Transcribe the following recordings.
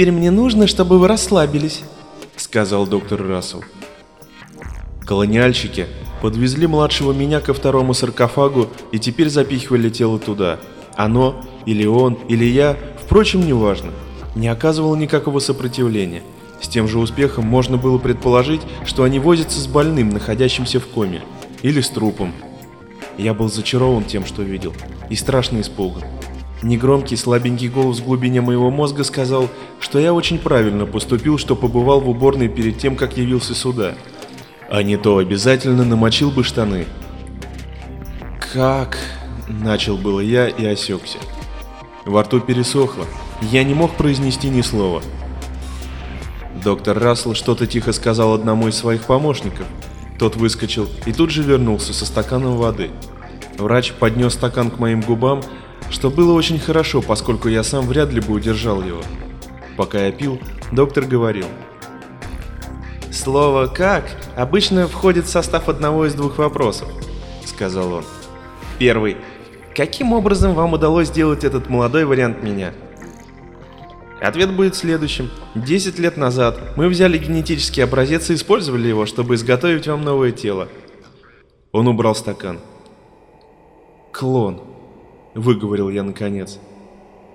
«А теперь мне нужно, чтобы вы расслабились», — сказал доктор Рассел. Колониальщики подвезли младшего меня ко второму саркофагу и теперь запихивали тело туда. Оно, или он, или я, впрочем, неважно, не оказывало никакого сопротивления. С тем же успехом можно было предположить, что они возятся с больным, находящимся в коме, или с трупом. Я был зачарован тем, что видел, и страшно испуган. Негромкий слабенький голос в глубине моего мозга сказал, что я очень правильно поступил, что побывал в уборной перед тем, как явился сюда. А не то обязательно намочил бы штаны. «Как?» – начал было я и осекся. Во рту пересохло, я не мог произнести ни слова. Доктор Рассел что-то тихо сказал одному из своих помощников. Тот выскочил и тут же вернулся со стаканом воды. Врач поднес стакан к моим губам, что было очень хорошо, поскольку я сам вряд ли бы удержал его. Пока я пил, доктор говорил. «Слово «как» обычно входит в состав одного из двух вопросов», — сказал он. Первый. Каким образом вам удалось сделать этот молодой вариант меня? Ответ будет следующим. Десять лет назад мы взяли генетический образец и использовали его, чтобы изготовить вам новое тело. Он убрал стакан. «Клон», — выговорил я наконец.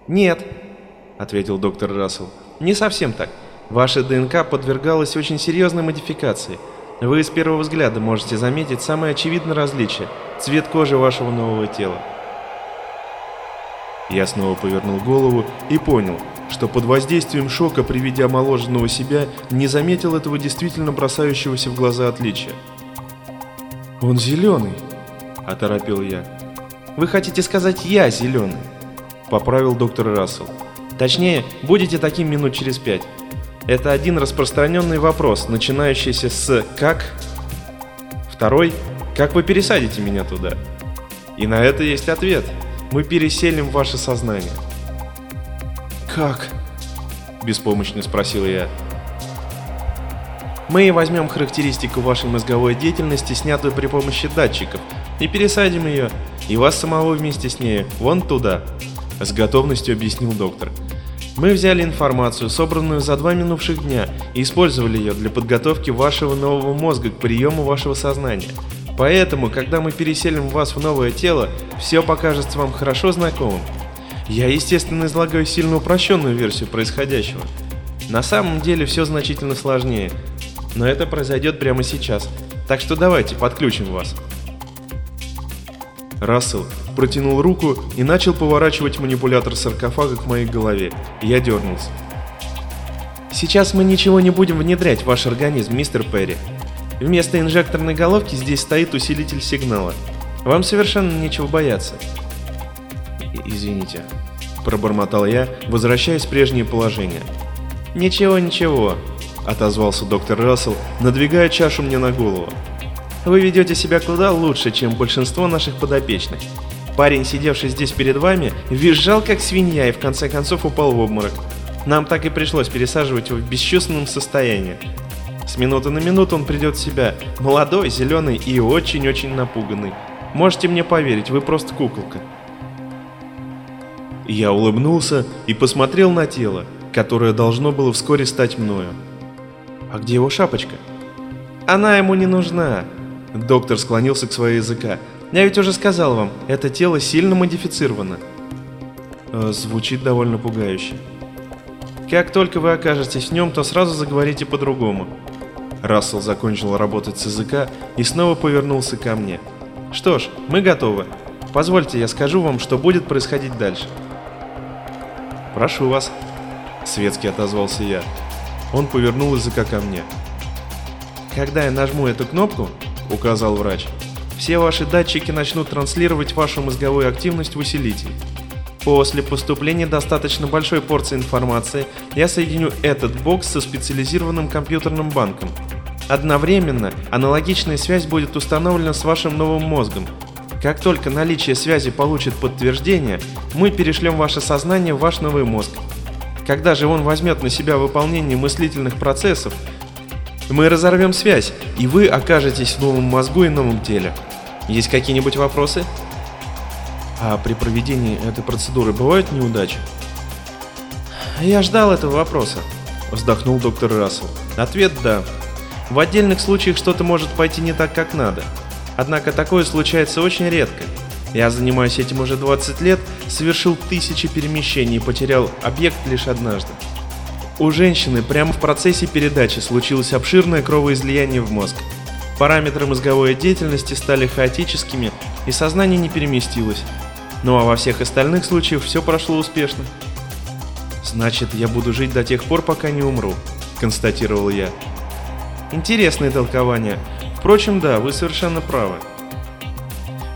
«Нет», — ответил доктор Рассел, — «не совсем так. Ваша ДНК подвергалась очень серьезной модификации. Вы с первого взгляда можете заметить самое очевидное различие – цвет кожи вашего нового тела. Я снова повернул голову и понял, что под воздействием шока при виде омоложенного себя не заметил этого действительно бросающегося в глаза отличия. «Он зеленый», – оторопил я. «Вы хотите сказать, я зеленый?» – поправил доктор Рассел. «Точнее, будете таким минут через пять. Это один распространенный вопрос, начинающийся с «как?», второй «как вы пересадите меня туда?» И на это есть ответ – мы переселим ваше сознание. Как? Беспомощно спросил я. Мы возьмем характеристику вашей мозговой деятельности, снятую при помощи датчиков, и пересадим ее, и вас самого вместе с ней, вон туда, с готовностью объяснил доктор. Мы взяли информацию, собранную за два минувших дня, и использовали ее для подготовки вашего нового мозга к приему вашего сознания. Поэтому, когда мы переселим вас в новое тело, все покажется вам хорошо знакомым. Я, естественно, излагаю сильно упрощенную версию происходящего. На самом деле все значительно сложнее, но это произойдет прямо сейчас, так что давайте подключим вас. Рассел протянул руку и начал поворачивать манипулятор саркофага к моей голове, я дернулся. Сейчас мы ничего не будем внедрять в ваш организм, мистер Перри. Вместо инжекторной головки здесь стоит усилитель сигнала. Вам совершенно нечего бояться. Извините, пробормотал я, возвращаясь в прежнее положение. Ничего, ничего, отозвался доктор Рассел, надвигая чашу мне на голову. Вы ведете себя куда лучше, чем большинство наших подопечных. Парень, сидевший здесь перед вами, визжал как свинья и в конце концов упал в обморок. Нам так и пришлось пересаживать его в бесчувственном состоянии, с минуты на минуту он придет в себя, молодой, зеленый и очень-очень напуганный. Можете мне поверить, вы просто куколка. Я улыбнулся и посмотрел на тело, которое должно было вскоре стать мною. А где его шапочка? Она ему не нужна. Доктор склонился к своей языка. Я ведь уже сказал вам, это тело сильно модифицировано. Э, звучит довольно пугающе. Как только вы окажетесь в нем, то сразу заговорите по-другому. Рассел закончил работать с языка и снова повернулся ко мне. «Что ж, мы готовы. Позвольте, я скажу вам, что будет происходить дальше». «Прошу вас», — светски отозвался я. Он повернул языка ко мне. «Когда я нажму эту кнопку», — указал врач, — «все ваши датчики начнут транслировать вашу мозговую активность в усилитель. После поступления достаточно большой порции информации я соединю этот бокс со специализированным компьютерным банком. Одновременно аналогичная связь будет установлена с вашим новым мозгом. Как только наличие связи получит подтверждение, мы перешлем ваше сознание в ваш новый мозг. Когда же он возьмет на себя выполнение мыслительных процессов, мы разорвем связь, и вы окажетесь в новом мозгу и новом теле. Есть какие-нибудь вопросы? А при проведении этой процедуры бывают неудачи? Я ждал этого вопроса, вздохнул доктор Рассел. Ответ «да». В отдельных случаях что-то может пойти не так, как надо. Однако такое случается очень редко. Я занимаюсь этим уже 20 лет, совершил тысячи перемещений и потерял объект лишь однажды. У женщины прямо в процессе передачи случилось обширное кровоизлияние в мозг. Параметры мозговой деятельности стали хаотическими, и сознание не переместилось. Ну а во всех остальных случаях все прошло успешно. «Значит, я буду жить до тех пор, пока не умру», — констатировал я. Интересное толкование. Впрочем, да, вы совершенно правы.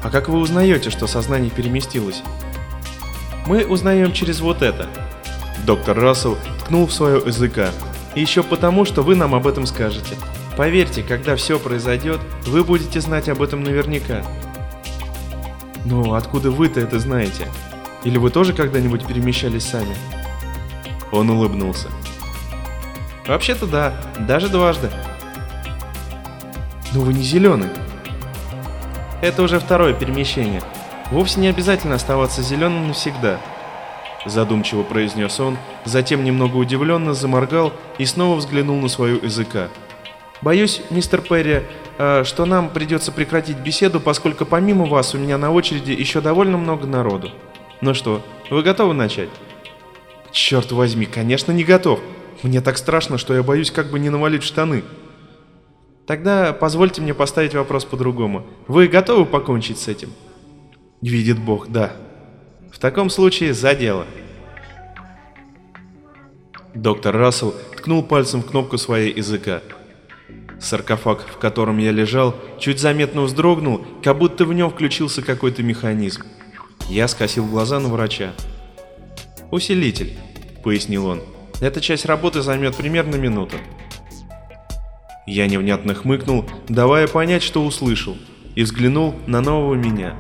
А как вы узнаете, что сознание переместилось? Мы узнаем через вот это. Доктор Рассел ткнул в свое языка. И еще потому, что вы нам об этом скажете. Поверьте, когда все произойдет, вы будете знать об этом наверняка. Ну, откуда вы-то это знаете? Или вы тоже когда-нибудь перемещались сами? Он улыбнулся. Вообще-то да, даже дважды. Но вы не зеленый. Это уже второе перемещение. Вовсе не обязательно оставаться зеленым навсегда. Задумчиво произнес он, затем немного удивленно заморгал и снова взглянул на свою языка. Боюсь, мистер Перри, э, что нам придется прекратить беседу, поскольку помимо вас у меня на очереди еще довольно много народу. Ну что, вы готовы начать? Черт возьми, конечно не готов. Мне так страшно, что я боюсь как бы не навалить штаны. Тогда позвольте мне поставить вопрос по-другому. Вы готовы покончить с этим? Видит Бог, да. В таком случае за дело. Доктор Рассел ткнул пальцем в кнопку своей языка. Саркофаг, в котором я лежал, чуть заметно вздрогнул, как будто в нем включился какой-то механизм. Я скосил глаза на врача. «Усилитель», — пояснил он. «Эта часть работы займет примерно минуту. Я невнятно хмыкнул, давая понять, что услышал, и взглянул на нового меня.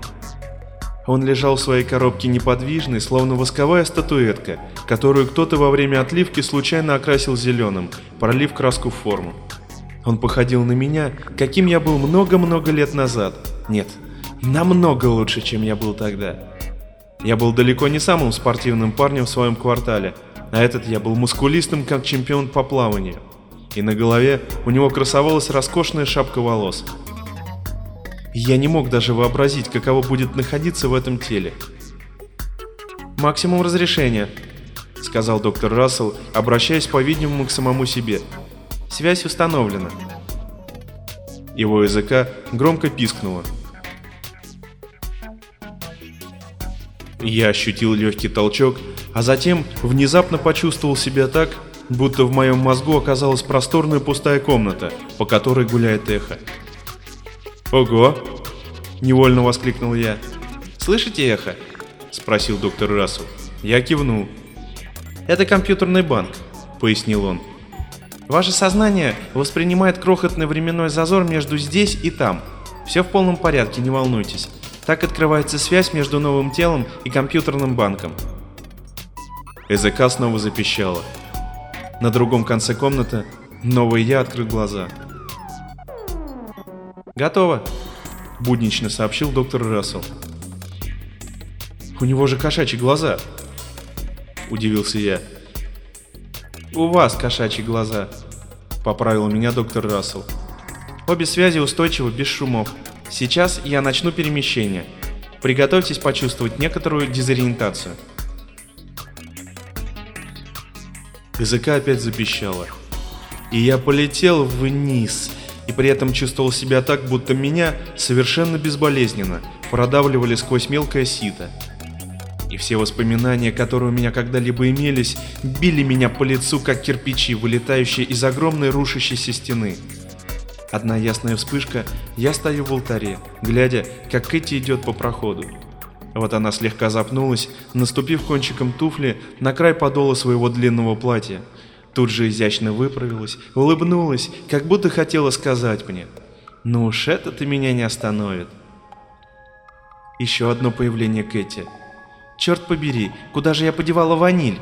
Он лежал в своей коробке неподвижный, словно восковая статуэтка, которую кто-то во время отливки случайно окрасил зеленым, пролив краску в форму. Он походил на меня, каким я был много-много лет назад. Нет, намного лучше, чем я был тогда. Я был далеко не самым спортивным парнем в своем квартале, а этот я был мускулистым, как чемпион по плаванию и на голове у него красовалась роскошная шапка волос. Я не мог даже вообразить, каково будет находиться в этом теле. «Максимум разрешения», — сказал доктор Рассел, обращаясь, по-видимому, к самому себе. «Связь установлена». Его языка громко пискнуло. Я ощутил легкий толчок, а затем внезапно почувствовал себя так, будто в моем мозгу оказалась просторная пустая комната, по которой гуляет эхо. «Ого!» – невольно воскликнул я. «Слышите эхо?» – спросил доктор Рассел. Я кивнул. «Это компьютерный банк», – пояснил он. «Ваше сознание воспринимает крохотный временной зазор между здесь и там. Все в полном порядке, не волнуйтесь. Так открывается связь между новым телом и компьютерным банком». ЭЗК снова запищало. На другом конце комнаты новый я открыл глаза. «Готово», — буднично сообщил доктор Рассел. «У него же кошачьи глаза», — удивился я. «У вас кошачьи глаза», — поправил меня доктор Рассел. «Обе связи устойчивы без шумов. Сейчас я начну перемещение. Приготовьтесь почувствовать некоторую дезориентацию». Языка опять запищало. И я полетел вниз, и при этом чувствовал себя так, будто меня совершенно безболезненно продавливали сквозь мелкое сито. И все воспоминания, которые у меня когда-либо имелись, били меня по лицу, как кирпичи, вылетающие из огромной рушащейся стены. Одна ясная вспышка, я стою в алтаре, глядя, как Кэти идет по проходу. Вот она слегка запнулась, наступив кончиком туфли на край подола своего длинного платья. Тут же изящно выправилась, улыбнулась, как будто хотела сказать мне «Ну уж это ты меня не остановит». Еще одно появление Кэти. Черт побери, куда же я подевала ваниль?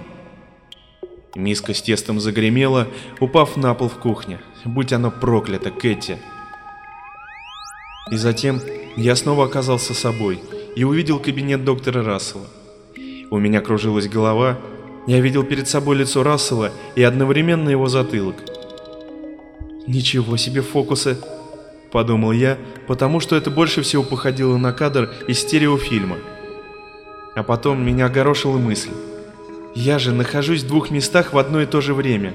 Миска с тестом загремела, упав на пол в кухне. Будь оно проклято, Кэти. И затем я снова оказался собой – и увидел кабинет доктора Рассела. У меня кружилась голова, Я видел перед собой лицо Рассела и одновременно его затылок. «Ничего себе фокусы!» – подумал я, потому что это больше всего походило на кадр из стереофильма. А потом меня огорошила мысль. Я же нахожусь в двух местах в одно и то же время.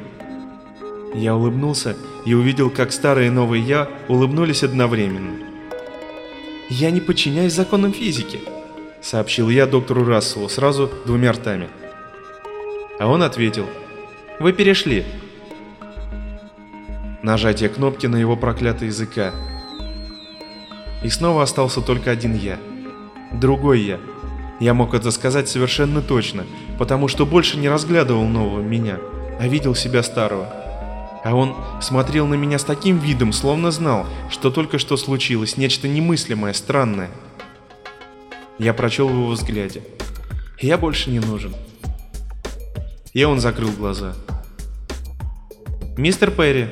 Я улыбнулся и увидел, как старый и новый я улыбнулись одновременно. «Я не подчиняюсь законам физики», — сообщил я доктору Расселу сразу двумя ртами. А он ответил. «Вы перешли». Нажатие кнопки на его проклятый языка. И снова остался только один я. Другой я. Я мог это сказать совершенно точно, потому что больше не разглядывал нового меня, а видел себя старого. А он смотрел на меня с таким видом, словно знал, что только что случилось нечто немыслимое, странное. Я прочел в его взгляде. Я больше не нужен. И он закрыл глаза. «Мистер Перри!»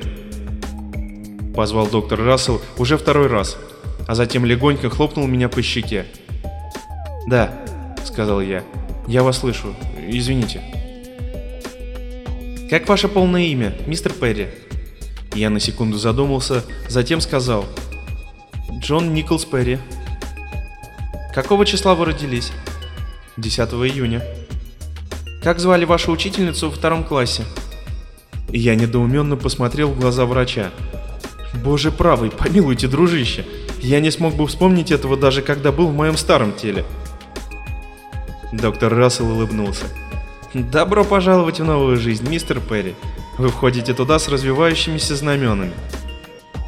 Позвал доктор Рассел уже второй раз, а затем легонько хлопнул меня по щеке. «Да», — сказал я, — «я вас слышу. Извините». «Как ваше полное имя, мистер Перри?» Я на секунду задумался, затем сказал. «Джон Николс Перри». «Какого числа вы родились?» «10 июня». Как звали вашу учительницу во втором классе? Я недоуменно посмотрел в глаза врача. Боже правый, помилуйте, дружище. Я не смог бы вспомнить этого даже когда был в моем старом теле. Доктор Рассел улыбнулся. Добро пожаловать в новую жизнь, мистер Перри. Вы входите туда с развивающимися знаменами.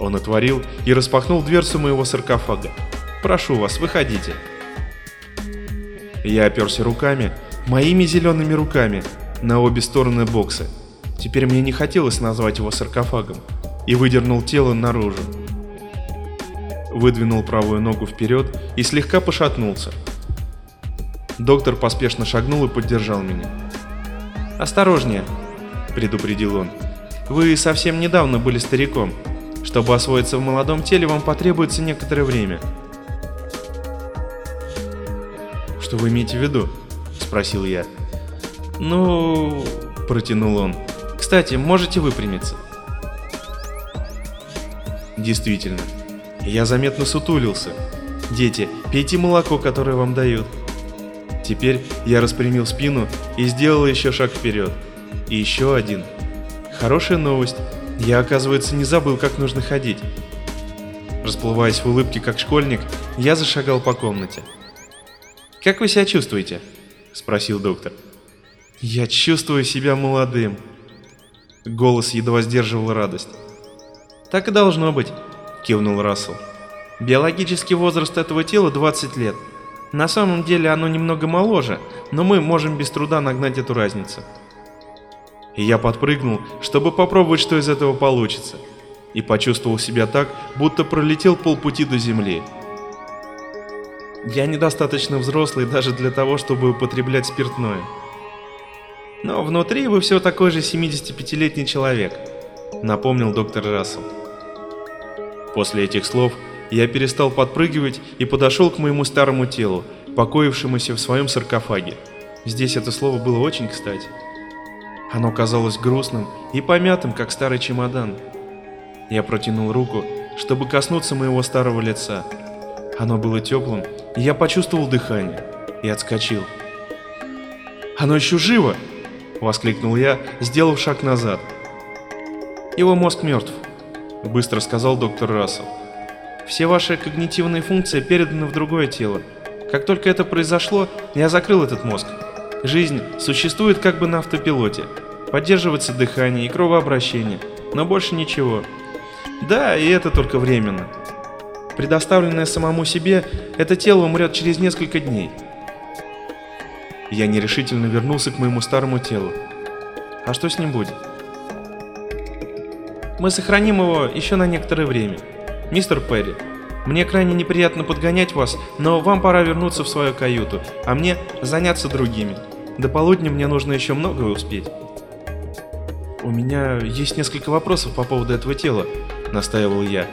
Он отворил и распахнул дверцу моего саркофага. Прошу вас, выходите. Я оперся руками моими зелеными руками на обе стороны бокса. Теперь мне не хотелось назвать его саркофагом, и выдернул тело наружу. Выдвинул правую ногу вперед и слегка пошатнулся. Доктор поспешно шагнул и поддержал меня. «Осторожнее», — предупредил он. «Вы совсем недавно были стариком. Чтобы освоиться в молодом теле, вам потребуется некоторое время». «Что вы имеете в виду?» Спросил я. «Ну...» – протянул он. «Кстати, можете выпрямиться?» Действительно, я заметно сутулился. Дети, пейте молоко, которое вам дают. Теперь я распрямил спину и сделал еще шаг вперед. И еще один. Хорошая новость. Я, оказывается, не забыл, как нужно ходить. Расплываясь в улыбке, как школьник, я зашагал по комнате. «Как вы себя чувствуете?» — спросил доктор. «Я чувствую себя молодым». Голос едва сдерживал радость. «Так и должно быть», — кивнул Рассел. «Биологический возраст этого тела 20 лет. На самом деле оно немного моложе, но мы можем без труда нагнать эту разницу». И я подпрыгнул, чтобы попробовать, что из этого получится, и почувствовал себя так, будто пролетел полпути до земли. Я недостаточно взрослый даже для того, чтобы употреблять спиртное. Но внутри вы все такой же 75-летний человек, напомнил доктор Рассел. После этих слов я перестал подпрыгивать и подошел к моему старому телу, покоившемуся в своем саркофаге. Здесь это слово было очень кстати. Оно казалось грустным и помятым, как старый чемодан. Я протянул руку, чтобы коснуться моего старого лица. Оно было теплым я почувствовал дыхание и отскочил. «Оно еще живо!» — воскликнул я, сделав шаг назад. «Его мозг мертв», — быстро сказал доктор Рассел. «Все ваши когнитивные функции переданы в другое тело. Как только это произошло, я закрыл этот мозг. Жизнь существует как бы на автопилоте. Поддерживается дыхание и кровообращение, но больше ничего. Да, и это только временно. Предоставленное самому себе, это тело умрет через несколько дней. Я нерешительно вернулся к моему старому телу. А что с ним будет? Мы сохраним его еще на некоторое время. Мистер Перри, мне крайне неприятно подгонять вас, но вам пора вернуться в свою каюту, а мне заняться другими. До полудня мне нужно еще многое успеть. У меня есть несколько вопросов по поводу этого тела, настаивал я.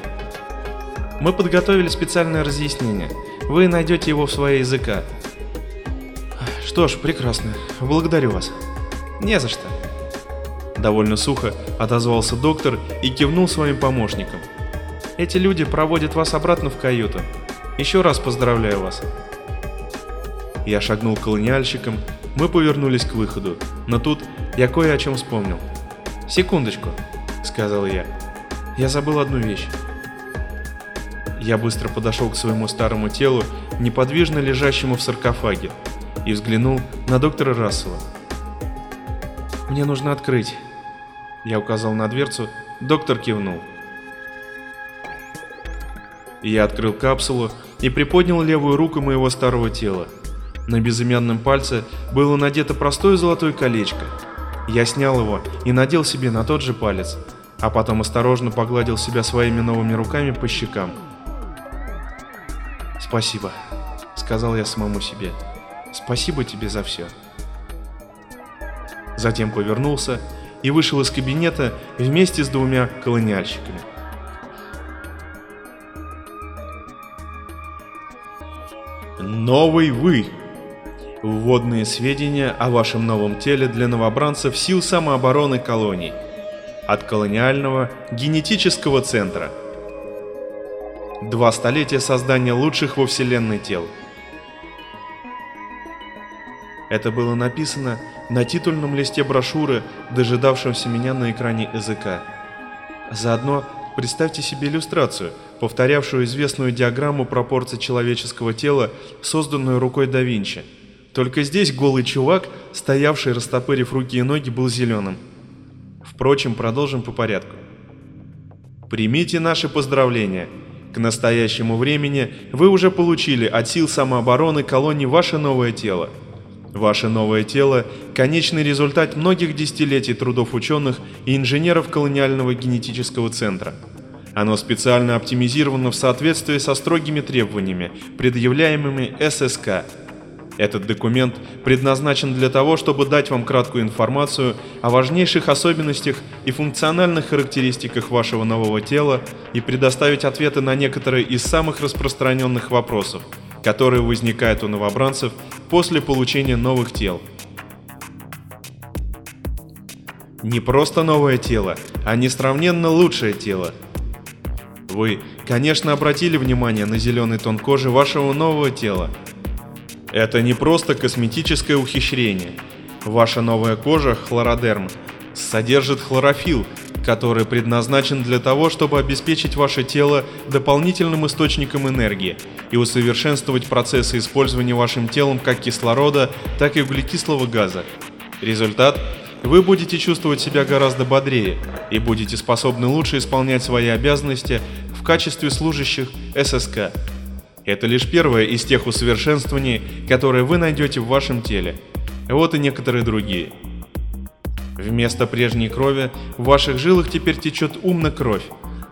Мы подготовили специальное разъяснение. Вы найдете его в своей языка. Что ж, прекрасно. Благодарю вас. Не за что. Довольно сухо отозвался доктор и кивнул своим помощникам. Эти люди проводят вас обратно в каюту. Еще раз поздравляю вас. Я шагнул к колониальщикам, мы повернулись к выходу, но тут я кое о чем вспомнил. «Секундочку», — сказал я. «Я забыл одну вещь». Я быстро подошел к своему старому телу, неподвижно лежащему в саркофаге, и взглянул на доктора Рассела. «Мне нужно открыть». Я указал на дверцу, доктор кивнул. Я открыл капсулу и приподнял левую руку моего старого тела. На безымянном пальце было надето простое золотое колечко. Я снял его и надел себе на тот же палец, а потом осторожно погладил себя своими новыми руками по щекам. «Спасибо», — сказал я самому себе. «Спасибо тебе за все». Затем повернулся и вышел из кабинета вместе с двумя колониальщиками. Новый вы. Вводные сведения о вашем новом теле для новобранцев сил самообороны колоний. От колониального генетического центра. Два столетия создания лучших во Вселенной тел. Это было написано на титульном листе брошюры, дожидавшемся меня на экране языка. Заодно представьте себе иллюстрацию, повторявшую известную диаграмму пропорций человеческого тела, созданную рукой да Винчи. Только здесь голый чувак, стоявший, растопырив руки и ноги, был зеленым. Впрочем, продолжим по порядку. Примите наши поздравления. К настоящему времени вы уже получили от сил самообороны колонии ваше новое тело. Ваше новое тело – конечный результат многих десятилетий трудов ученых и инженеров колониального генетического центра. Оно специально оптимизировано в соответствии со строгими требованиями, предъявляемыми ССК – этот документ предназначен для того, чтобы дать вам краткую информацию о важнейших особенностях и функциональных характеристиках вашего нового тела и предоставить ответы на некоторые из самых распространенных вопросов, которые возникают у новобранцев после получения новых тел. Не просто новое тело, а несравненно лучшее тело. Вы, конечно, обратили внимание на зеленый тон кожи вашего нового тела – это не просто косметическое ухищрение. Ваша новая кожа, хлородерм, содержит хлорофилл, который предназначен для того, чтобы обеспечить ваше тело дополнительным источником энергии и усовершенствовать процессы использования вашим телом как кислорода, так и углекислого газа. Результат – вы будете чувствовать себя гораздо бодрее и будете способны лучше исполнять свои обязанности в качестве служащих ССК. Это лишь первое из тех усовершенствований, которые вы найдете в вашем теле. Вот и некоторые другие. Вместо прежней крови в ваших жилах теперь течет умная кровь.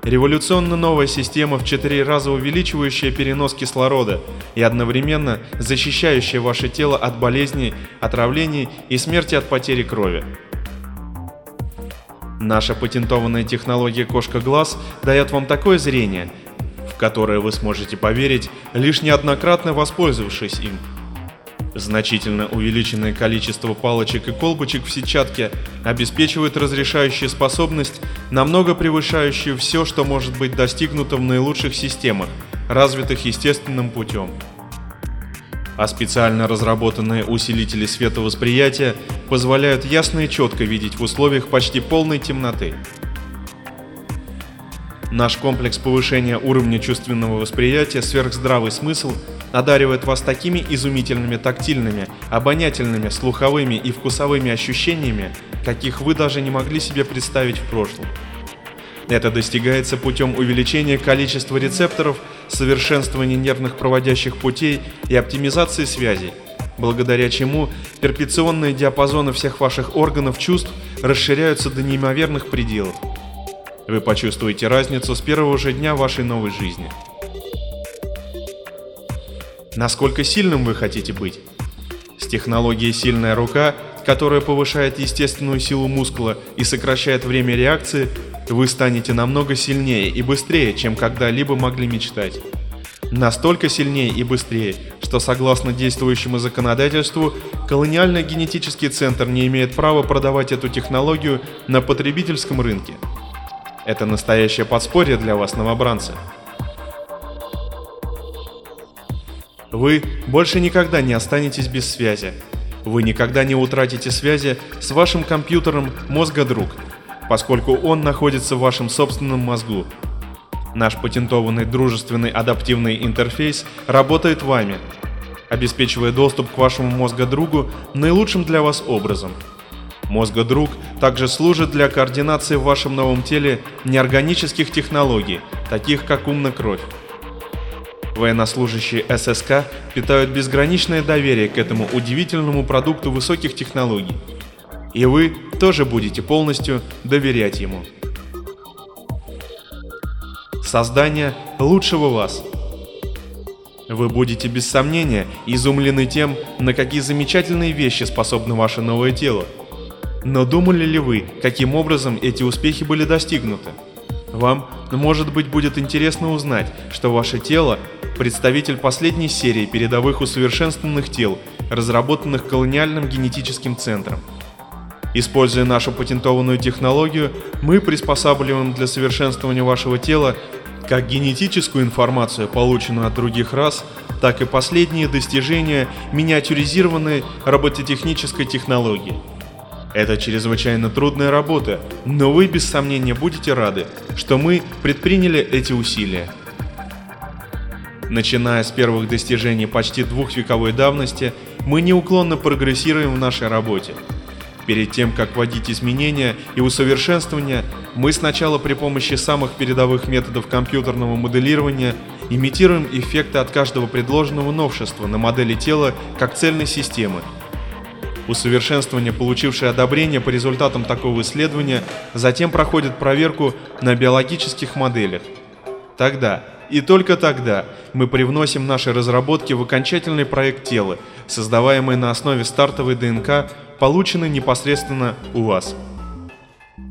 Революционно новая система в четыре раза увеличивающая перенос кислорода и одновременно защищающая ваше тело от болезней, отравлений и смерти от потери крови. Наша патентованная технология кошка-глаз дает вам такое зрение – которое вы сможете поверить, лишь неоднократно воспользовавшись им. Значительно увеличенное количество палочек и колбочек в сетчатке обеспечивает разрешающую способность, намного превышающую все, что может быть достигнуто в наилучших системах, развитых естественным путем. А специально разработанные усилители световосприятия позволяют ясно и четко видеть в условиях почти полной темноты. Наш комплекс повышения уровня чувственного восприятия «Сверхздравый смысл» одаривает вас такими изумительными тактильными, обонятельными, слуховыми и вкусовыми ощущениями, каких вы даже не могли себе представить в прошлом. Это достигается путем увеличения количества рецепторов, совершенствования нервных проводящих путей и оптимизации связей, благодаря чему перпетуационные диапазоны всех ваших органов чувств расширяются до неимоверных пределов. Вы почувствуете разницу с первого же дня вашей новой жизни. Насколько сильным вы хотите быть? С технологией «Сильная рука», которая повышает естественную силу мускула и сокращает время реакции, вы станете намного сильнее и быстрее, чем когда-либо могли мечтать. Настолько сильнее и быстрее, что согласно действующему законодательству, колониальный генетический центр не имеет права продавать эту технологию на потребительском рынке. Это настоящее подспорье для вас, новобранцы. Вы больше никогда не останетесь без связи. Вы никогда не утратите связи с вашим компьютером мозга-друг, поскольку он находится в вашем собственном мозгу. Наш патентованный дружественный адаптивный интерфейс работает вами, обеспечивая доступ к вашему мозга-другу наилучшим для вас образом. Мозга-друг также служит для координации в вашем новом теле неорганических технологий, таких как умная кровь. Военнослужащие ССК питают безграничное доверие к этому удивительному продукту высоких технологий. И вы тоже будете полностью доверять ему. Создание лучшего вас. Вы будете без сомнения изумлены тем, на какие замечательные вещи способно ваше новое тело. Но думали ли вы, каким образом эти успехи были достигнуты? Вам, может быть, будет интересно узнать, что ваше тело – представитель последней серии передовых усовершенствованных тел, разработанных колониальным генетическим центром. Используя нашу патентованную технологию, мы приспосабливаем для совершенствования вашего тела как генетическую информацию, полученную от других рас, так и последние достижения миниатюризированной робототехнической технологии – это чрезвычайно трудная работа, но вы без сомнения будете рады, что мы предприняли эти усилия. Начиная с первых достижений почти двухвековой давности, мы неуклонно прогрессируем в нашей работе. Перед тем, как вводить изменения и усовершенствования, мы сначала при помощи самых передовых методов компьютерного моделирования имитируем эффекты от каждого предложенного новшества на модели тела как цельной системы – Усовершенствование, получившее одобрение по результатам такого исследования, затем проходит проверку на биологических моделях. Тогда, и только тогда, мы привносим наши разработки в окончательный проект тела, создаваемый на основе стартовой ДНК, полученной непосредственно у вас.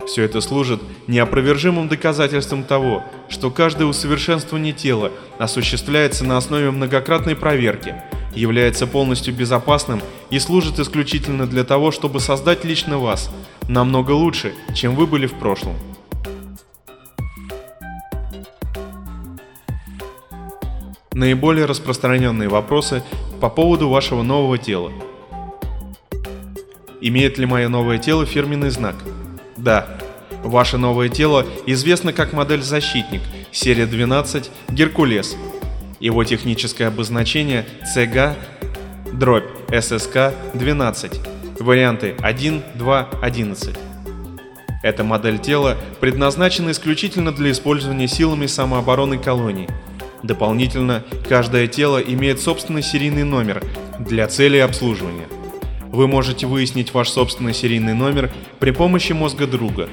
Все это служит неопровержимым доказательством того, что каждое усовершенствование тела осуществляется на основе многократной проверки – является полностью безопасным и служит исключительно для того, чтобы создать лично вас, намного лучше, чем вы были в прошлом. Наиболее распространенные вопросы по поводу вашего нового тела. Имеет ли мое новое тело фирменный знак? Да. Ваше новое тело известно как модель «Защитник», серия 12 «Геркулес», его техническое обозначение CG дробь SSK 12. Варианты 1, 2, 11. Эта модель тела предназначена исключительно для использования силами самообороны колонии. Дополнительно, каждое тело имеет собственный серийный номер для цели обслуживания. Вы можете выяснить ваш собственный серийный номер при помощи мозга друга,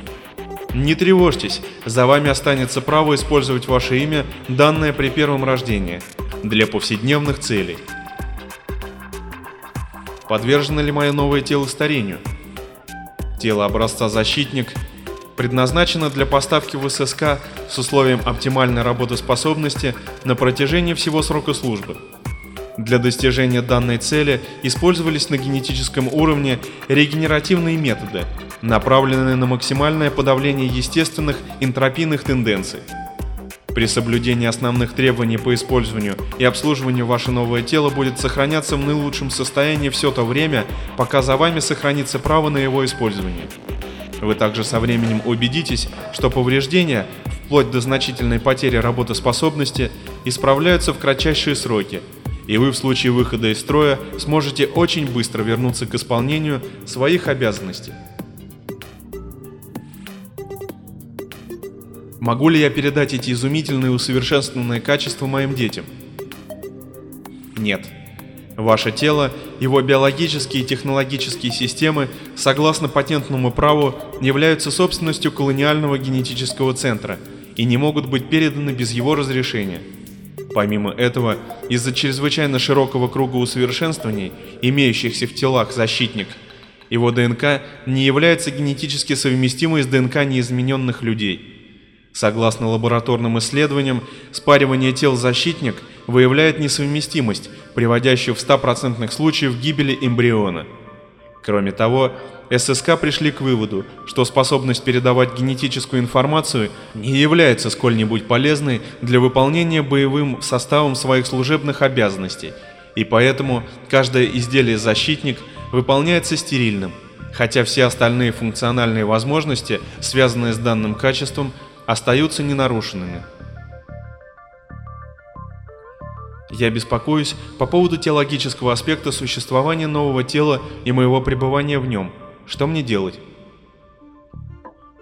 не тревожьтесь, за вами останется право использовать ваше имя, данное при первом рождении, для повседневных целей. Подвержено ли мое новое тело старению? Тело образца «Защитник» предназначено для поставки в ССК с условием оптимальной работоспособности на протяжении всего срока службы. Для достижения данной цели использовались на генетическом уровне регенеративные методы, направленные на максимальное подавление естественных энтропийных тенденций. При соблюдении основных требований по использованию и обслуживанию ваше новое тело будет сохраняться в наилучшем состоянии все то время, пока за вами сохранится право на его использование. Вы также со временем убедитесь, что повреждения, вплоть до значительной потери работоспособности, исправляются в кратчайшие сроки – и вы в случае выхода из строя сможете очень быстро вернуться к исполнению своих обязанностей. Могу ли я передать эти изумительные усовершенствованные качества моим детям? Нет. Ваше тело, его биологические и технологические системы, согласно патентному праву, являются собственностью колониального генетического центра и не могут быть переданы без его разрешения – Помимо этого, из-за чрезвычайно широкого круга усовершенствований, имеющихся в телах защитник, его ДНК не является генетически совместимой с ДНК неизмененных людей. Согласно лабораторным исследованиям, спаривание тел защитник выявляет несовместимость, приводящую в 100% случаев к гибели эмбриона. Кроме того, ССК пришли к выводу, что способность передавать генетическую информацию не является сколь-нибудь полезной для выполнения боевым составом своих служебных обязанностей, и поэтому каждое изделие «защитник» выполняется стерильным, хотя все остальные функциональные возможности, связанные с данным качеством, остаются ненарушенными. Я беспокоюсь по поводу теологического аспекта существования нового тела и моего пребывания в нем. Что мне делать?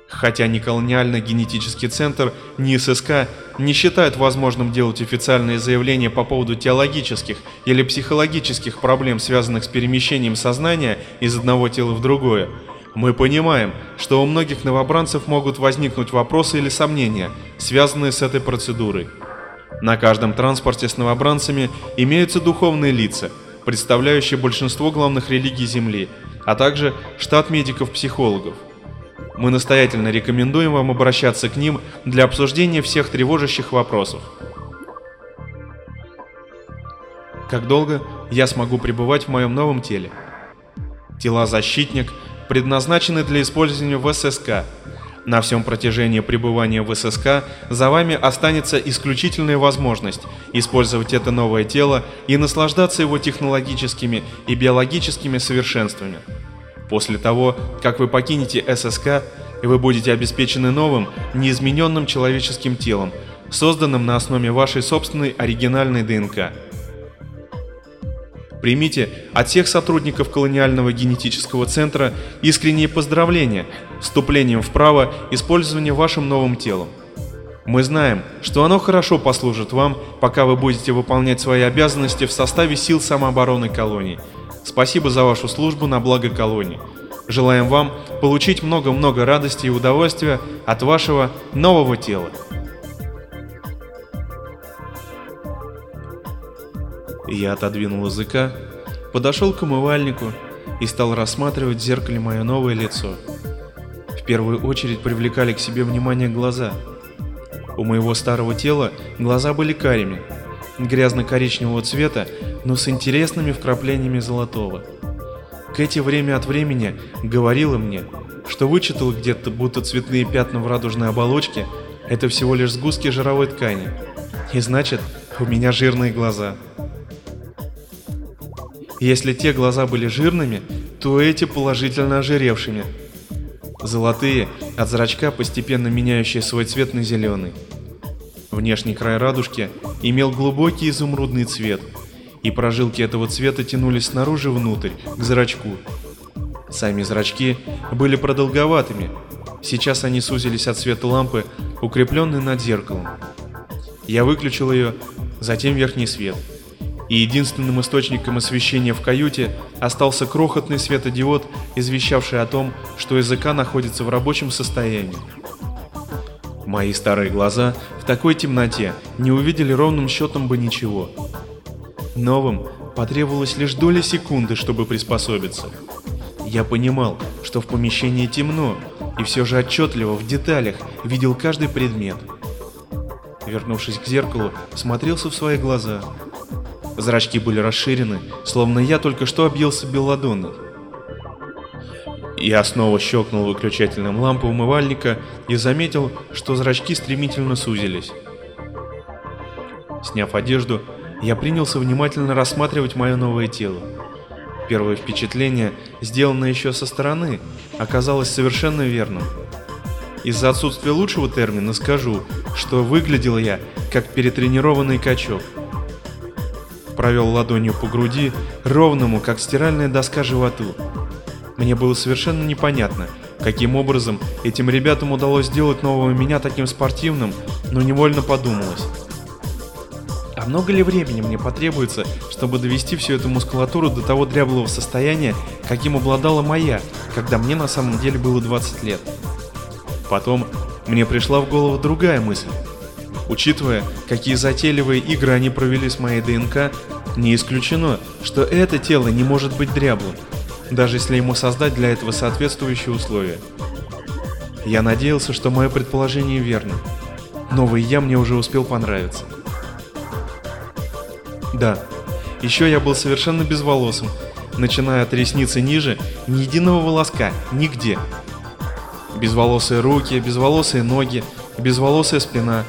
Хотя ни колониальный генетический центр, ни ССК не считают возможным делать официальные заявления по поводу теологических или психологических проблем, связанных с перемещением сознания из одного тела в другое, мы понимаем, что у многих новобранцев могут возникнуть вопросы или сомнения, связанные с этой процедурой. На каждом транспорте с новобранцами имеются духовные лица, представляющие большинство главных религий Земли, а также штат медиков-психологов. Мы настоятельно рекомендуем вам обращаться к ним для обсуждения всех тревожащих вопросов. Как долго я смогу пребывать в моем новом теле? Тела защитник предназначены для использования в ССК, на всем протяжении пребывания в ССК за вами останется исключительная возможность использовать это новое тело и наслаждаться его технологическими и биологическими совершенствами. После того, как вы покинете ССК, вы будете обеспечены новым, неизмененным человеческим телом, созданным на основе вашей собственной оригинальной ДНК. Примите от всех сотрудников колониального генетического центра искренние поздравления вступлением в право использования вашим новым телом. Мы знаем, что оно хорошо послужит вам, пока вы будете выполнять свои обязанности в составе сил самообороны колонии. Спасибо за вашу службу на благо колонии. Желаем вам получить много-много радости и удовольствия от вашего нового тела. Я отодвинул языка, подошел к умывальнику и стал рассматривать в зеркале мое новое лицо. В первую очередь привлекали к себе внимание глаза. У моего старого тела глаза были карими, грязно-коричневого цвета, но с интересными вкраплениями золотого. Кэти время от времени говорила мне, что вычитала где-то, будто цветные пятна в радужной оболочке – это всего лишь сгустки жировой ткани. И значит, у меня жирные глаза. Если те глаза были жирными, то эти положительно ожиревшими. Золотые, от зрачка постепенно меняющие свой цвет на зеленый. Внешний край радужки имел глубокий изумрудный цвет, и прожилки этого цвета тянулись снаружи внутрь, к зрачку. Сами зрачки были продолговатыми, сейчас они сузились от света лампы, укрепленной над зеркалом. Я выключил ее, затем верхний свет – и единственным источником освещения в каюте остался крохотный светодиод, извещавший о том, что языка находится в рабочем состоянии. Мои старые глаза в такой темноте не увидели ровным счетом бы ничего. Новым потребовалось лишь доля секунды, чтобы приспособиться. Я понимал, что в помещении темно, и все же отчетливо в деталях видел каждый предмет. Вернувшись к зеркалу, смотрелся в свои глаза – Зрачки были расширены, словно я только что объелся белладонной. Я снова щелкнул выключательным лампой умывальника и заметил, что зрачки стремительно сузились. Сняв одежду, я принялся внимательно рассматривать мое новое тело. Первое впечатление, сделанное еще со стороны, оказалось совершенно верным. Из-за отсутствия лучшего термина скажу, что выглядел я как перетренированный качок – провел ладонью по груди, ровному, как стиральная доска животу. Мне было совершенно непонятно, каким образом этим ребятам удалось сделать нового меня таким спортивным, но невольно подумалось. А много ли времени мне потребуется, чтобы довести всю эту мускулатуру до того дряблого состояния, каким обладала моя, когда мне на самом деле было 20 лет? Потом мне пришла в голову другая мысль. Учитывая, какие затейливые игры они провели с моей ДНК, не исключено, что это тело не может быть дряблым, даже если ему создать для этого соответствующие условия. Я надеялся, что мое предположение верно. Новый я мне уже успел понравиться. Да, еще я был совершенно безволосым, начиная от ресницы ниже, ни единого волоска, нигде. Безволосые руки, безволосые ноги, безволосая спина.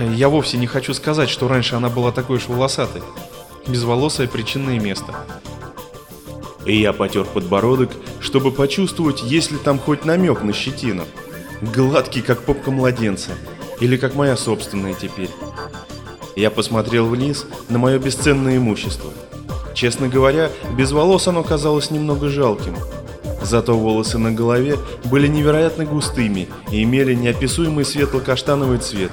Я вовсе не хочу сказать, что раньше она была такой уж волосатой. Безволосое причинное место. И я потер подбородок, чтобы почувствовать, есть ли там хоть намек на щетину. Гладкий, как попка младенца. Или как моя собственная теперь. Я посмотрел вниз на мое бесценное имущество. Честно говоря, без волос оно казалось немного жалким. Зато волосы на голове были невероятно густыми и имели неописуемый светло-каштановый цвет.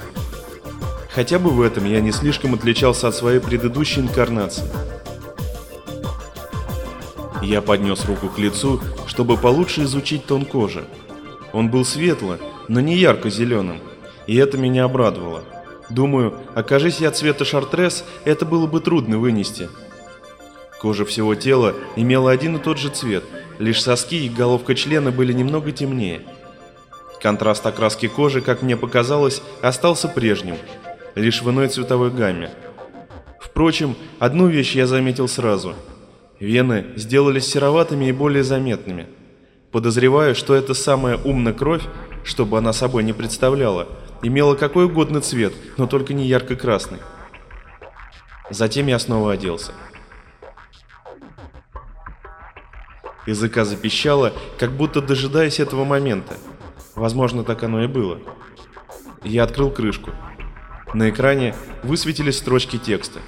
Хотя бы в этом я не слишком отличался от своей предыдущей инкарнации. Я поднес руку к лицу, чтобы получше изучить тон кожи. Он был светло, но не ярко-зеленым, и это меня обрадовало. Думаю, окажись я цвета шартрес, это было бы трудно вынести. Кожа всего тела имела один и тот же цвет, лишь соски и головка члена были немного темнее. Контраст окраски кожи, как мне показалось, остался прежним, лишь в иной цветовой гамме. Впрочем, одну вещь я заметил сразу – Вены сделались сероватыми и более заметными. Подозреваю, что эта самая умная кровь, чтобы она собой не представляла, имела какой угодно цвет, но только не ярко-красный. Затем я снова оделся. Языка запищало, как будто дожидаясь этого момента. Возможно, так оно и было. Я открыл крышку. На экране высветились строчки текста.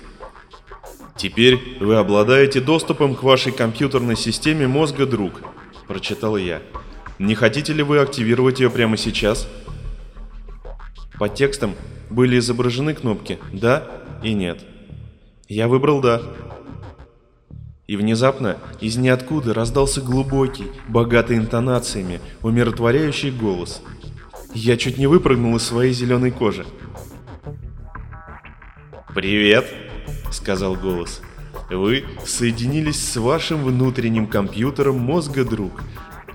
«Теперь вы обладаете доступом к вашей компьютерной системе мозга «Друг», – прочитал я. «Не хотите ли вы активировать ее прямо сейчас?» Под текстом были изображены кнопки «Да» и «Нет». Я выбрал «Да». И внезапно из ниоткуда раздался глубокий, богатый интонациями, умиротворяющий голос. Я чуть не выпрыгнул из своей зеленой кожи. «Привет!» сказал голос. Вы соединились с вашим внутренним компьютером мозга друг,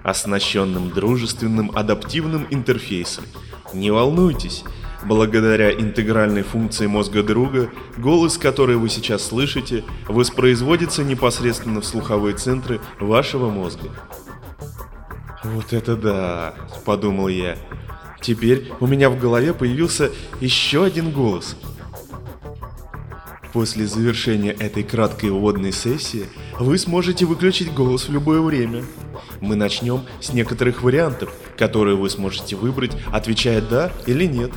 оснащенным дружественным адаптивным интерфейсом. Не волнуйтесь, благодаря интегральной функции мозга друга, голос, который вы сейчас слышите, воспроизводится непосредственно в слуховые центры вашего мозга. Вот это да, подумал я. Теперь у меня в голове появился еще один голос – После завершения этой краткой вводной сессии вы сможете выключить голос в любое время. Мы начнем с некоторых вариантов, которые вы сможете выбрать, отвечая «да» или «нет».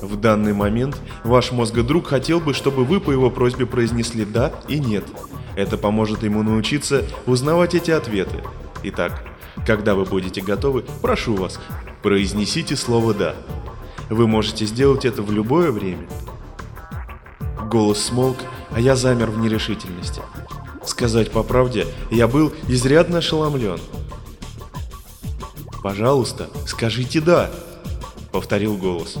В данный момент ваш мозгодруг хотел бы, чтобы вы по его просьбе произнесли «да» и «нет». Это поможет ему научиться узнавать эти ответы. Итак, когда вы будете готовы, прошу вас, произнесите слово «да». Вы можете сделать это в любое время. Голос смолк, а я замер в нерешительности. Сказать по правде, я был изрядно ошеломлен. «Пожалуйста, скажите «да», — повторил голос.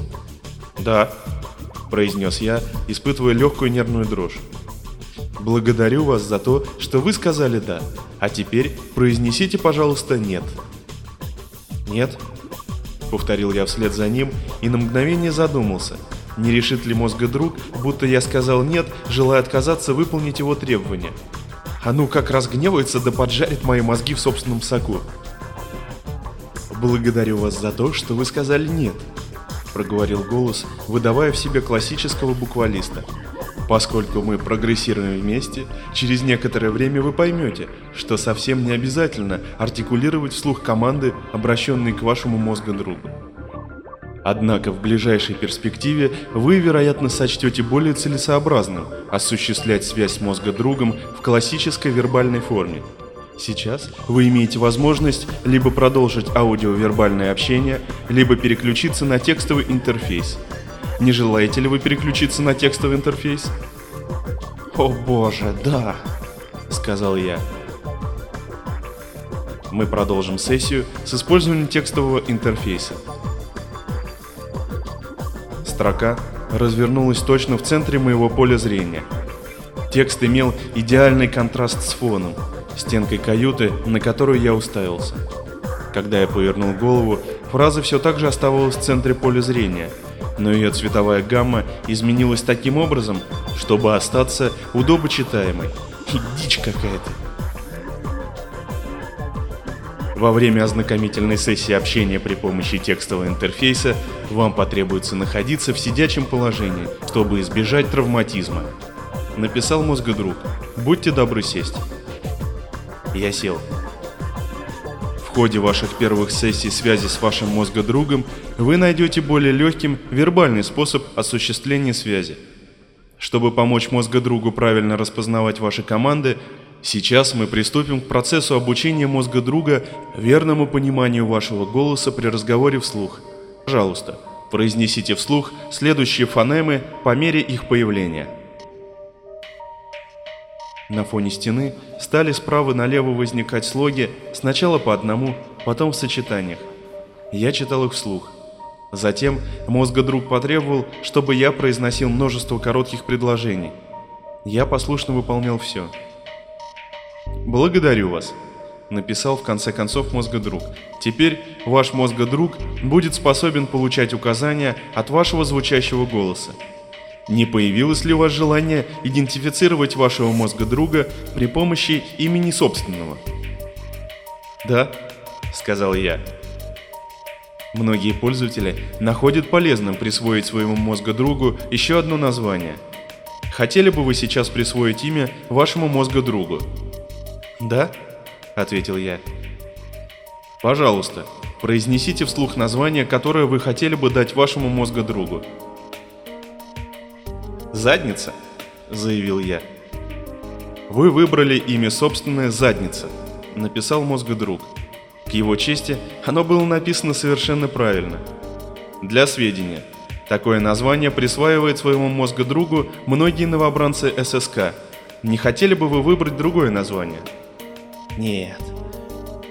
«Да», — произнес я, испытывая легкую нервную дрожь. «Благодарю вас за то, что вы сказали «да», а теперь произнесите, пожалуйста, «нет». «Нет», — повторил я вслед за ним и на мгновение задумался — не решит ли мозга друг, будто я сказал «нет», желая отказаться выполнить его требования? А ну как разгневается да поджарит мои мозги в собственном соку. «Благодарю вас за то, что вы сказали «нет», — проговорил голос, выдавая в себе классического буквалиста. Поскольку мы прогрессируем вместе, через некоторое время вы поймете, что совсем не обязательно артикулировать вслух команды, обращенные к вашему мозгу другу. Однако в ближайшей перспективе вы, вероятно, сочтете более целесообразным осуществлять связь мозга другом в классической вербальной форме. Сейчас вы имеете возможность либо продолжить аудиовербальное общение, либо переключиться на текстовый интерфейс. Не желаете ли вы переключиться на текстовый интерфейс? «О боже, да!» — сказал я. Мы продолжим сессию с использованием текстового интерфейса. Строка развернулась точно в центре моего поля зрения. Текст имел идеальный контраст с фоном, стенкой каюты, на которую я уставился. Когда я повернул голову, фраза все так же оставалась в центре поля зрения, но ее цветовая гамма изменилась таким образом, чтобы остаться удобочитаемой. Дичь какая-то. Во время ознакомительной сессии общения при помощи текстового интерфейса вам потребуется находиться в сидячем положении, чтобы избежать травматизма. Написал мозгодруг. Будьте добры сесть. Я сел. В ходе ваших первых сессий связи с вашим мозгодругом вы найдете более легким вербальный способ осуществления связи. Чтобы помочь мозгодругу правильно распознавать ваши команды, Сейчас мы приступим к процессу обучения мозга друга верному пониманию вашего голоса при разговоре вслух. Пожалуйста, произнесите вслух следующие фонемы по мере их появления. На фоне стены стали справа налево возникать слоги, сначала по одному, потом в сочетаниях. Я читал их вслух. Затем мозгодруг потребовал, чтобы я произносил множество коротких предложений. Я послушно выполнял все. «Благодарю вас», — написал в конце концов мозгодруг. «Теперь ваш мозгодруг будет способен получать указания от вашего звучащего голоса. Не появилось ли у вас желание идентифицировать вашего мозгодруга при помощи имени собственного?» «Да», — сказал я. Многие пользователи находят полезным присвоить своему мозгодругу еще одно название. Хотели бы вы сейчас присвоить имя вашему мозгодругу? «Да?» — ответил я. «Пожалуйста, произнесите вслух название, которое вы хотели бы дать вашему мозгодругу». «Задница», — заявил я. «Вы выбрали имя собственное «Задница», — написал мозгодруг. К его чести, оно было написано совершенно правильно. Для сведения, такое название присваивает своему мозгодругу многие новобранцы ССК. Не хотели бы вы выбрать другое название?» Нет.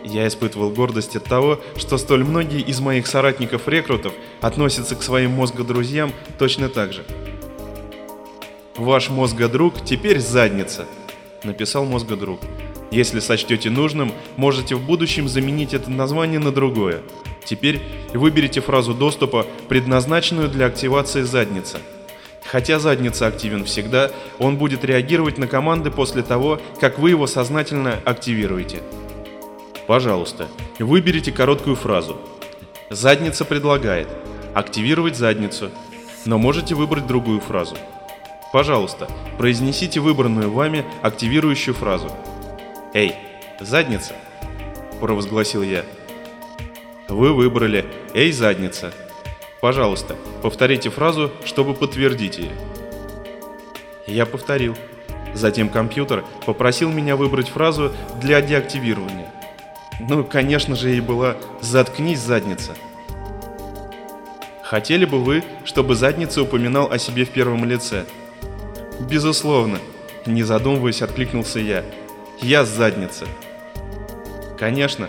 Я испытывал гордость от того, что столь многие из моих соратников-рекрутов относятся к своим мозгодрузьям точно так же. «Ваш мозгодруг теперь задница», — написал мозгодруг. «Если сочтете нужным, можете в будущем заменить это название на другое. Теперь выберите фразу доступа, предназначенную для активации задницы. Хотя задница активен всегда, он будет реагировать на команды после того, как вы его сознательно активируете. Пожалуйста, выберите короткую фразу. Задница предлагает активировать задницу, но можете выбрать другую фразу. Пожалуйста, произнесите выбранную вами активирующую фразу. «Эй, задница!» – провозгласил я. Вы выбрали «Эй, задница!» Пожалуйста, повторите фразу, чтобы подтвердить ее. Я повторил. Затем компьютер попросил меня выбрать фразу для деактивирования. Ну, конечно же, ей была «заткнись, задница». Хотели бы вы, чтобы задница упоминал о себе в первом лице? Безусловно, не задумываясь, откликнулся я. Я задница. Конечно.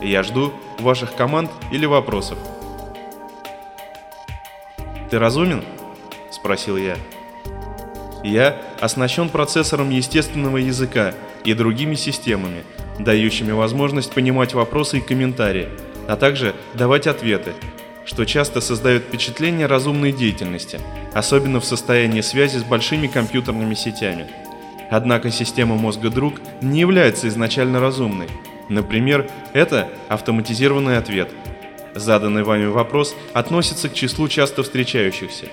Я жду ваших команд или вопросов. «Ты разумен?» – спросил я. Я оснащен процессором естественного языка и другими системами, дающими возможность понимать вопросы и комментарии, а также давать ответы, что часто создает впечатление разумной деятельности, особенно в состоянии связи с большими компьютерными сетями. Однако система мозга друг не является изначально разумной. Например, это автоматизированный ответ – Заданный вами вопрос относится к числу часто встречающихся.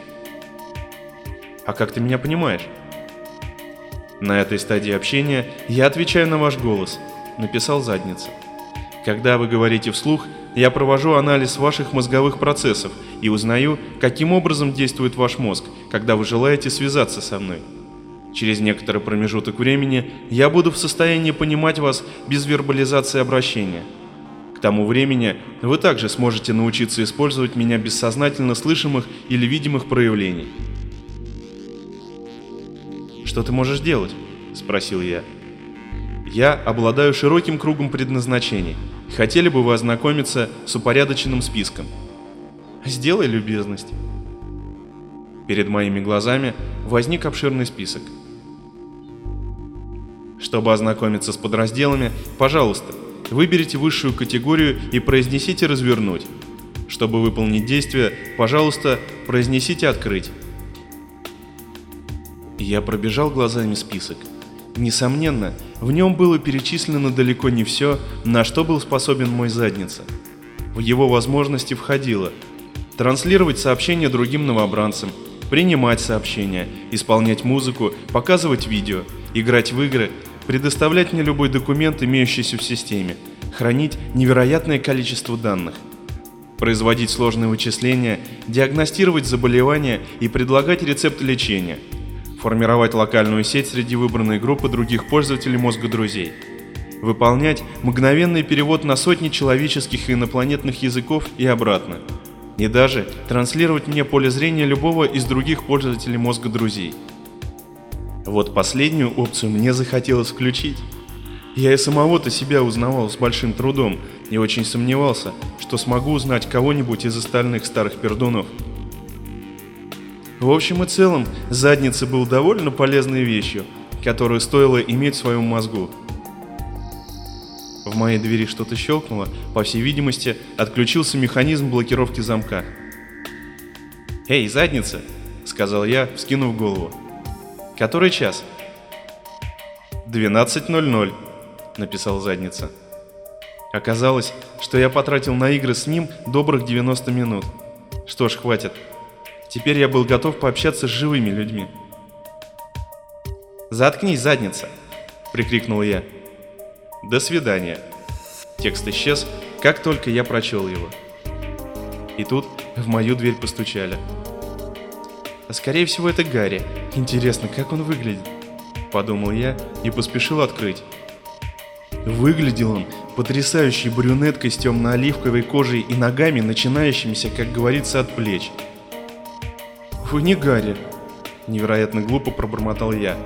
А как ты меня понимаешь? На этой стадии общения я отвечаю на ваш голос, написал задница. Когда вы говорите вслух, я провожу анализ ваших мозговых процессов и узнаю, каким образом действует ваш мозг, когда вы желаете связаться со мной. Через некоторый промежуток времени я буду в состоянии понимать вас без вербализации обращения – тому времени вы также сможете научиться использовать меня без сознательно слышимых или видимых проявлений. «Что ты можешь делать?» – спросил я. «Я обладаю широким кругом предназначений. Хотели бы вы ознакомиться с упорядоченным списком?» «Сделай любезность». Перед моими глазами возник обширный список. Чтобы ознакомиться с подразделами, пожалуйста, выберите высшую категорию и произнесите «развернуть». Чтобы выполнить действие, пожалуйста, произнесите «открыть». Я пробежал глазами список. Несомненно, в нем было перечислено далеко не все, на что был способен мой задница. В его возможности входило транслировать сообщения другим новобранцам, принимать сообщения, исполнять музыку, показывать видео, играть в игры, предоставлять мне любой документ, имеющийся в системе, хранить невероятное количество данных, производить сложные вычисления, диагностировать заболевания и предлагать рецепт лечения – формировать локальную сеть среди выбранной группы других пользователей мозга друзей, выполнять мгновенный перевод на сотни человеческих и инопланетных языков и обратно, и даже транслировать мне поле зрения любого из других пользователей мозга друзей. Вот последнюю опцию мне захотелось включить. Я и самого-то себя узнавал с большим трудом и очень сомневался, что смогу узнать кого-нибудь из остальных старых пердунов. В общем и целом, задница был довольно полезной вещью, которую стоило иметь в своем мозгу. В моей двери что-то щелкнуло, по всей видимости, отключился механизм блокировки замка. «Эй, задница!» — сказал я, вскинув голову. «Который час?» «12.00», — написал задница. Оказалось, что я потратил на игры с ним добрых 90 минут. Что ж, хватит. Теперь я был готов пообщаться с живыми людьми. «Заткнись, задница!» — прикрикнул я. «До свидания!» Текст исчез, как только я прочел его. И тут в мою дверь постучали. А скорее всего это Гарри. Интересно, как он выглядит? Подумал я и поспешил открыть. Выглядел он потрясающей брюнеткой с темно-оливковой кожей и ногами, начинающимися, как говорится, от плеч. «Вы не Гарри!» Невероятно глупо пробормотал я.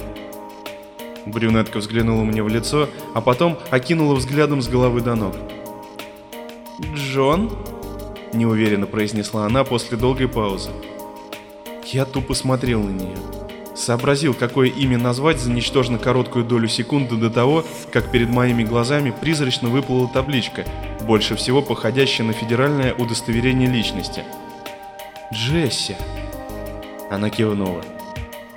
Брюнетка взглянула мне в лицо, а потом окинула взглядом с головы до ног. «Джон?» – неуверенно произнесла она после долгой паузы. Я тупо смотрел на нее. Сообразил, какое имя назвать за ничтожно короткую долю секунды до того, как перед моими глазами призрачно выплыла табличка, больше всего походящая на федеральное удостоверение личности. «Джесси!» Она кивнула.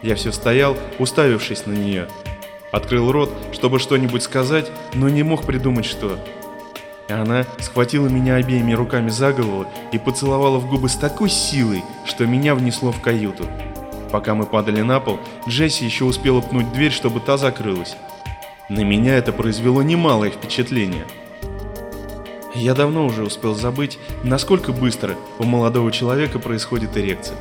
Я все стоял, уставившись на нее. Открыл рот, чтобы что-нибудь сказать, но не мог придумать что. Она схватила меня обеими руками за голову и поцеловала в губы с такой силой, что меня внесло в каюту. Пока мы падали на пол, Джесси еще успела пнуть дверь, чтобы та закрылась. На меня это произвело немалое впечатление. Я давно уже успел забыть, насколько быстро у молодого человека происходит эрекция.